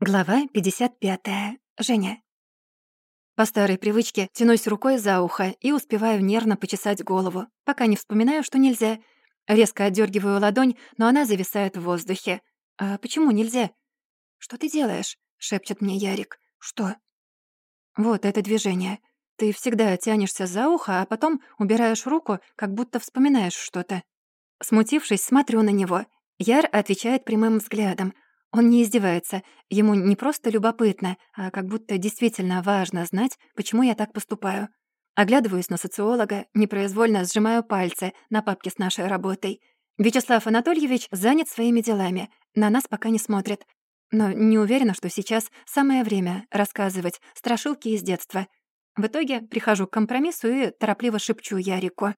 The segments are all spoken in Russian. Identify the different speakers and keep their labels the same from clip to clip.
Speaker 1: Глава 55. Женя. По старой привычке тянусь рукой за ухо и успеваю нервно почесать голову, пока не вспоминаю, что нельзя. Резко отдергиваю ладонь, но она зависает в воздухе. «А почему нельзя?» «Что ты делаешь?» — шепчет мне Ярик. «Что?» «Вот это движение. Ты всегда тянешься за ухо, а потом убираешь руку, как будто вспоминаешь что-то». Смутившись, смотрю на него. Яр отвечает прямым взглядом — он не издевается. Ему не просто любопытно, а как будто действительно важно знать, почему я так поступаю. Оглядываюсь на социолога, непроизвольно сжимаю пальцы на папке с нашей работой. Вячеслав Анатольевич занят своими делами, на нас пока не смотрит. Но не уверена, что сейчас самое время рассказывать страшилки из детства. В итоге прихожу к компромиссу и торопливо шепчу Ярику.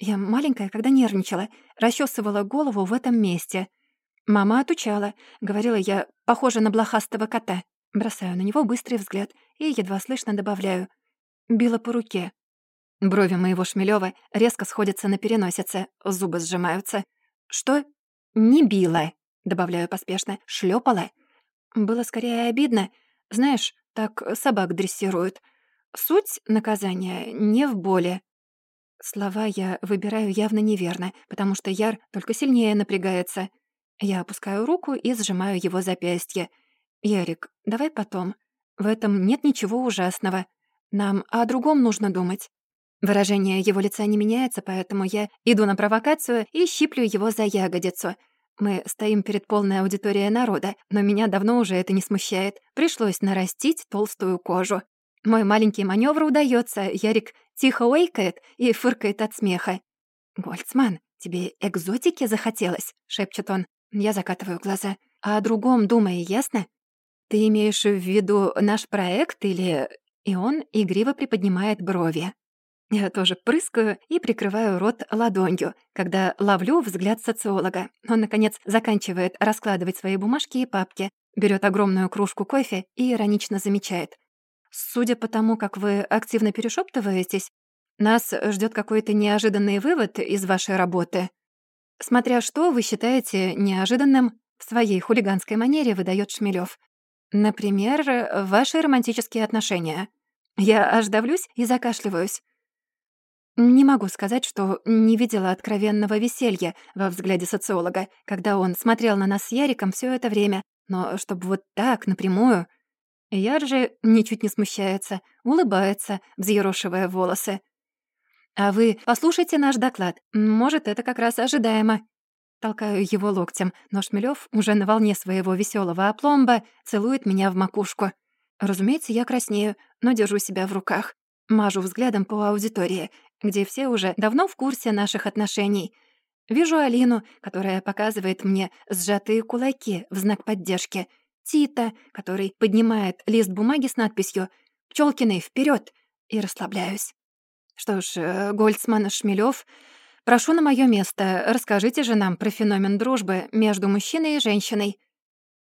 Speaker 1: Я маленькая, когда нервничала, расчесывала голову в этом месте — Мама отучала. Говорила я, похожа на блохастого кота. Бросаю на него быстрый взгляд и едва слышно добавляю. Била по руке. Брови моего Шмелёва резко сходятся на переносице, зубы сжимаются. «Что?» «Не била», — добавляю поспешно. «Шлёпала». Было скорее обидно. Знаешь, так собак дрессируют. Суть наказания не в боли. Слова я выбираю явно неверно, потому что Яр только сильнее напрягается. Я опускаю руку и сжимаю его запястье. «Ярик, давай потом. В этом нет ничего ужасного. Нам о другом нужно думать». Выражение его лица не меняется, поэтому я иду на провокацию и щиплю его за ягодицу. Мы стоим перед полной аудиторией народа, но меня давно уже это не смущает. Пришлось нарастить толстую кожу. Мой маленький маневр удается. Ярик тихо ойкает и фыркает от смеха. «Гольцман, тебе экзотики захотелось?» — шепчет он. Я закатываю глаза. «А «О другом думай, ясно? Ты имеешь в виду наш проект или...» И он игриво приподнимает брови. Я тоже прыскаю и прикрываю рот ладонью, когда ловлю взгляд социолога. Он, наконец, заканчивает раскладывать свои бумажки и папки, берет огромную кружку кофе и иронично замечает. «Судя по тому, как вы активно перешептываетесь, нас ждет какой-то неожиданный вывод из вашей работы». Смотря что вы считаете неожиданным, в своей хулиганской манере выдает Шмелев. Например, ваши романтические отношения. Я аж давлюсь и закашливаюсь. Не могу сказать, что не видела откровенного веселья во взгляде социолога, когда он смотрел на нас с Яриком все это время, но чтобы вот так, напрямую... Яр же ничуть не смущается, улыбается, взъерошивая волосы. «А вы послушайте наш доклад. Может, это как раз ожидаемо». Толкаю его локтем, но Шмелёв уже на волне своего веселого опломба целует меня в макушку. Разумеется, я краснею, но держу себя в руках. Мажу взглядом по аудитории, где все уже давно в курсе наших отношений. Вижу Алину, которая показывает мне сжатые кулаки в знак поддержки. Тита, который поднимает лист бумаги с надписью «Пчёлкиной, вперёд!» и расслабляюсь. Что ж, э, Гольцман Шмелёв, прошу на моё место, расскажите же нам про феномен дружбы между мужчиной и женщиной.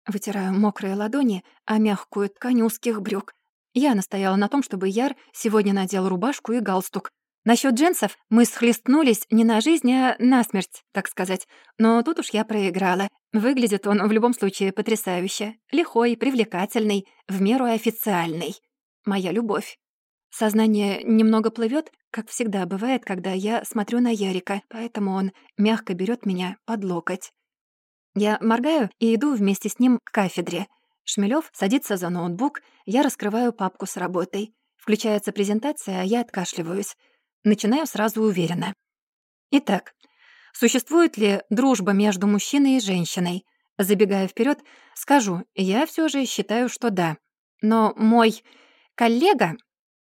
Speaker 1: Вытираю мокрые ладони о мягкую ткань узких брюк. Я настояла на том, чтобы Яр сегодня надел рубашку и галстук. Насчёт джинсов мы схлестнулись не на жизнь, а на смерть, так сказать. Но тут уж я проиграла. Выглядит он в любом случае потрясающе. Лихой, привлекательный, в меру официальный. Моя любовь. Сознание немного плывет, как всегда бывает, когда я смотрю на Ярика, поэтому он мягко берет меня под локоть. Я моргаю и иду вместе с ним к кафедре. Шмелёв садится за ноутбук, я раскрываю папку с работой. Включается презентация, а я откашливаюсь. Начинаю сразу уверенно. Итак, существует ли дружба между мужчиной и женщиной? Забегая вперед, скажу, я все же считаю, что да. Но мой коллега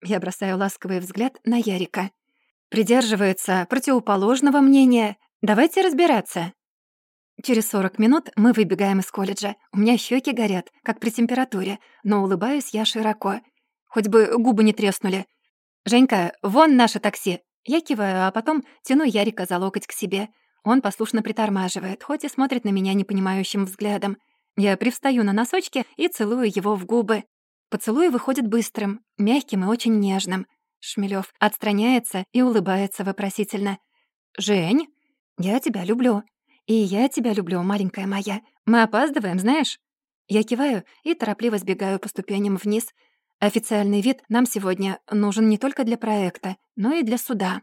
Speaker 1: я бросаю ласковый взгляд на Ярика. Придерживается противоположного мнения. Давайте разбираться. Через 40 минут мы выбегаем из колледжа. У меня щеки горят, как при температуре, но улыбаюсь я широко. Хоть бы губы не треснули. «Женька, вон наше такси!» Я киваю, а потом тяну Ярика за локоть к себе. Он послушно притормаживает, хоть и смотрит на меня непонимающим взглядом. Я привстаю на носочки и целую его в губы. Поцелуй выходит быстрым, мягким и очень нежным. Шмелёв отстраняется и улыбается вопросительно. «Жень, я тебя люблю. И я тебя люблю, маленькая моя. Мы опаздываем, знаешь?» Я киваю и торопливо сбегаю по ступеням вниз. Официальный вид нам сегодня нужен не только для проекта, но и для суда.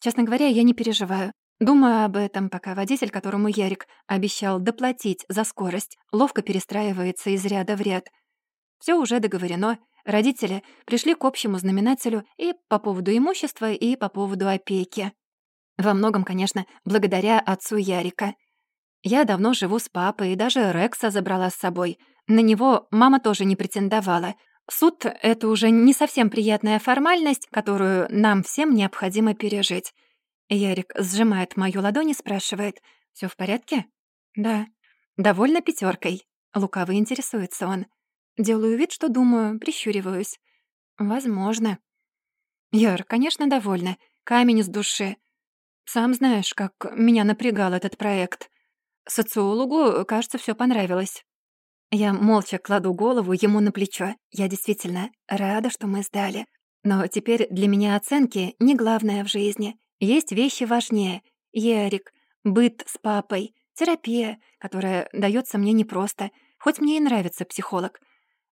Speaker 1: Честно говоря, я не переживаю. Думаю об этом, пока водитель, которому Ярик обещал доплатить за скорость, ловко перестраивается из ряда в ряд. Все уже договорено. Родители пришли к общему знаменателю и по поводу имущества, и по поводу опеки. Во многом, конечно, благодаря отцу Ярика. Я давно живу с папой, и даже Рекса забрала с собой. На него мама тоже не претендовала. Суд — это уже не совсем приятная формальность, которую нам всем необходимо пережить. Ярик сжимает мою ладонь и спрашивает, «Всё в порядке?» «Да». «Довольно пятеркой. Лукаво интересуется он. Делаю вид, что думаю, прищуриваюсь. «Возможно». «Яр, конечно, довольна. Камень с души. Сам знаешь, как меня напрягал этот проект. Социологу, кажется, все понравилось. Я молча кладу голову ему на плечо. Я действительно рада, что мы сдали. Но теперь для меня оценки не главное в жизни. Есть вещи важнее. Ярик, быт с папой, терапия, которая дается мне непросто, хоть мне и нравится психолог.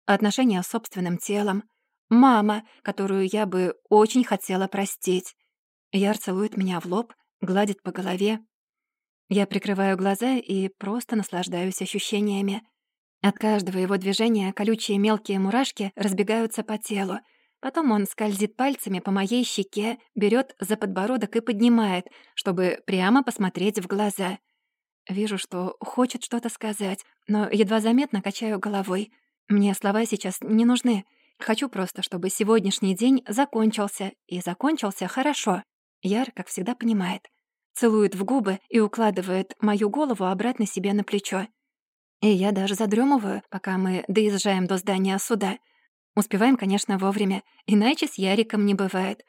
Speaker 1: Отношения с собственным телом. Мама, которую я бы очень хотела простить. Яр целует меня в лоб, гладит по голове. Я прикрываю глаза и просто наслаждаюсь ощущениями. От каждого его движения колючие мелкие мурашки разбегаются по телу. Потом он скользит пальцами по моей щеке, берет за подбородок и поднимает, чтобы прямо посмотреть в глаза. Вижу, что хочет что-то сказать, но едва заметно качаю головой. Мне слова сейчас не нужны. Хочу просто, чтобы сегодняшний день закончился, и закончился хорошо. Яр, как всегда, понимает целует в губы и укладывает мою голову обратно себе на плечо. И я даже задремываю, пока мы доезжаем до здания суда. Успеваем, конечно, вовремя, иначе с Яриком не бывает.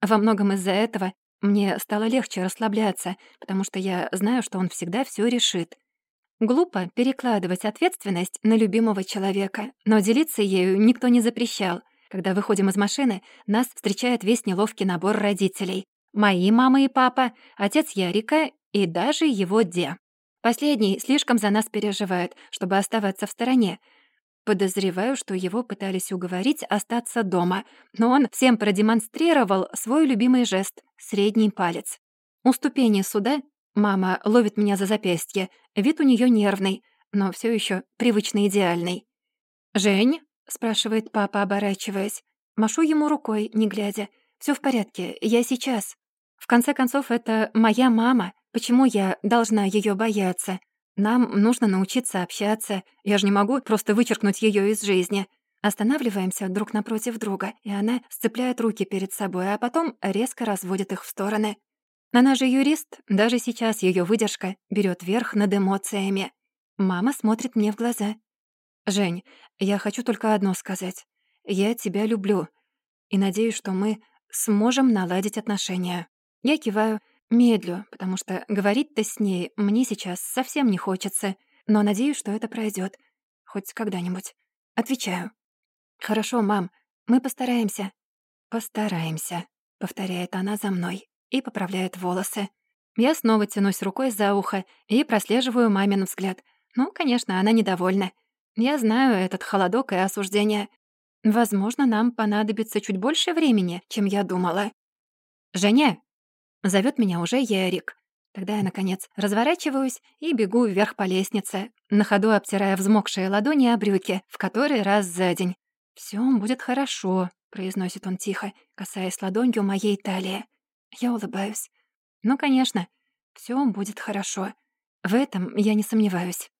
Speaker 1: Во многом из-за этого мне стало легче расслабляться, потому что я знаю, что он всегда все решит. Глупо перекладывать ответственность на любимого человека, но делиться ею никто не запрещал. Когда выходим из машины, нас встречает весь неловкий набор родителей. Мои мама и папа, отец Ярика и даже его де. Последний слишком за нас переживает, чтобы оставаться в стороне. Подозреваю, что его пытались уговорить остаться дома, но он всем продемонстрировал свой любимый жест — средний палец. У ступени суда мама ловит меня за запястье, вид у нее нервный, но все еще привычно идеальный. «Жень?» — спрашивает папа, оборачиваясь. Машу ему рукой, не глядя. Все в порядке, я сейчас». В конце концов, это моя мама. Почему я должна ее бояться? Нам нужно научиться общаться. Я же не могу просто вычеркнуть ее из жизни. Останавливаемся друг напротив друга, и она сцепляет руки перед собой, а потом резко разводит их в стороны. Она же юрист, даже сейчас ее выдержка берет верх над эмоциями. Мама смотрит мне в глаза. «Жень, я хочу только одно сказать. Я тебя люблю и надеюсь, что мы сможем наладить отношения». Я киваю, медлю, потому что говорить-то с ней мне сейчас совсем не хочется, но надеюсь, что это пройдет, Хоть когда-нибудь. Отвечаю. «Хорошо, мам, мы постараемся». «Постараемся», — повторяет она за мной и поправляет волосы. Я снова тянусь рукой за ухо и прослеживаю мамин взгляд. Ну, конечно, она недовольна. Я знаю этот холодок и осуждение. Возможно, нам понадобится чуть больше времени, чем я думала. «Женя!» Зовет меня уже Ярик. Тогда я, наконец, разворачиваюсь и бегу вверх по лестнице, на ходу обтирая взмокшие ладони о брюки, в который раз за день. Все будет хорошо», — произносит он тихо, касаясь ладонью моей талии. Я улыбаюсь. «Ну, конечно, все будет хорошо. В этом я не сомневаюсь».